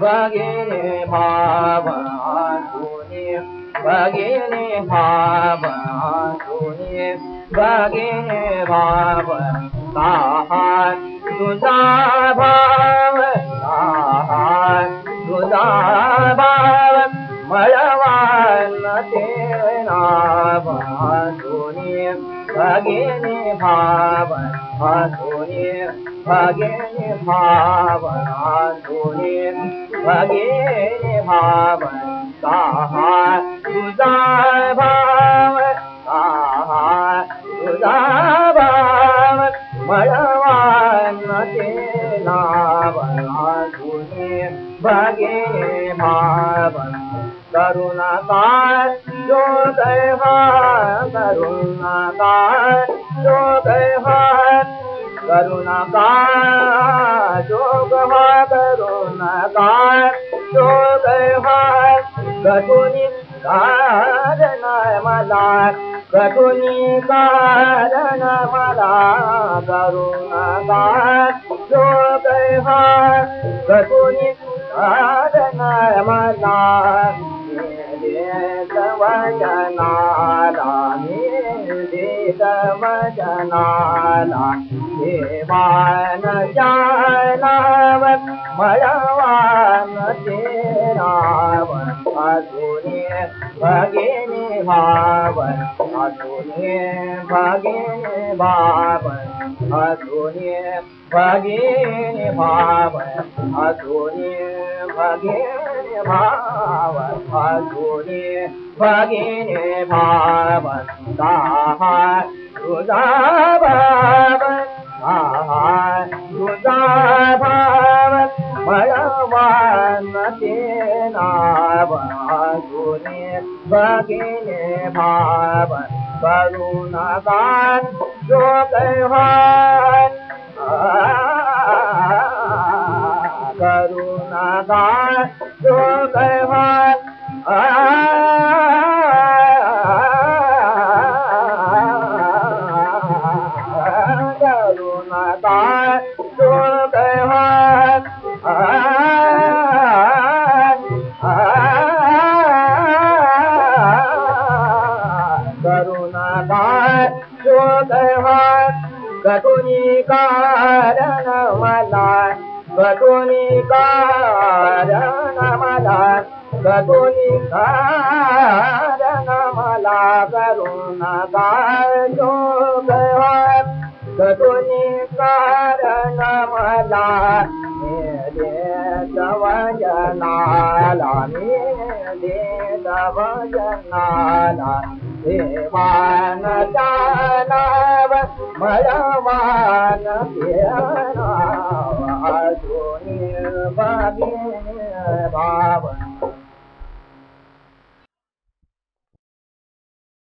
भगिनी भावुनि भगिनी भावुनि भगिनी भाव भाव भाव मलवानते नाभुनि भगिनी भाव धुनि भगिनी भावुनि भगिनी भाव सुधा भाव सुधा भाव भाव करुणाकार जो दया करुणाकार जो गवा करुणाकार जो दया कटुनी कारण मला कटुनी कारण मला करुणाकार जो दया कटुनी कारण मला वचनाला वचनाला देवान जानाव मळवान तेराव अजूने भगिनी भावन अजूने भगिनी भावन अजूने भगिनी भावन भगिनी भावन अजूने भगिनी भावन तुझा भावन तुझा भावन मळवान ते नाव अजूने भगिनी भावन करुणागान जो कारण मला कटुनी कारण मला कटुनी कारण मला करुणागान जो कैवान कटुनी कारण वजनाला मेरे वजनाला देवान भावी भावन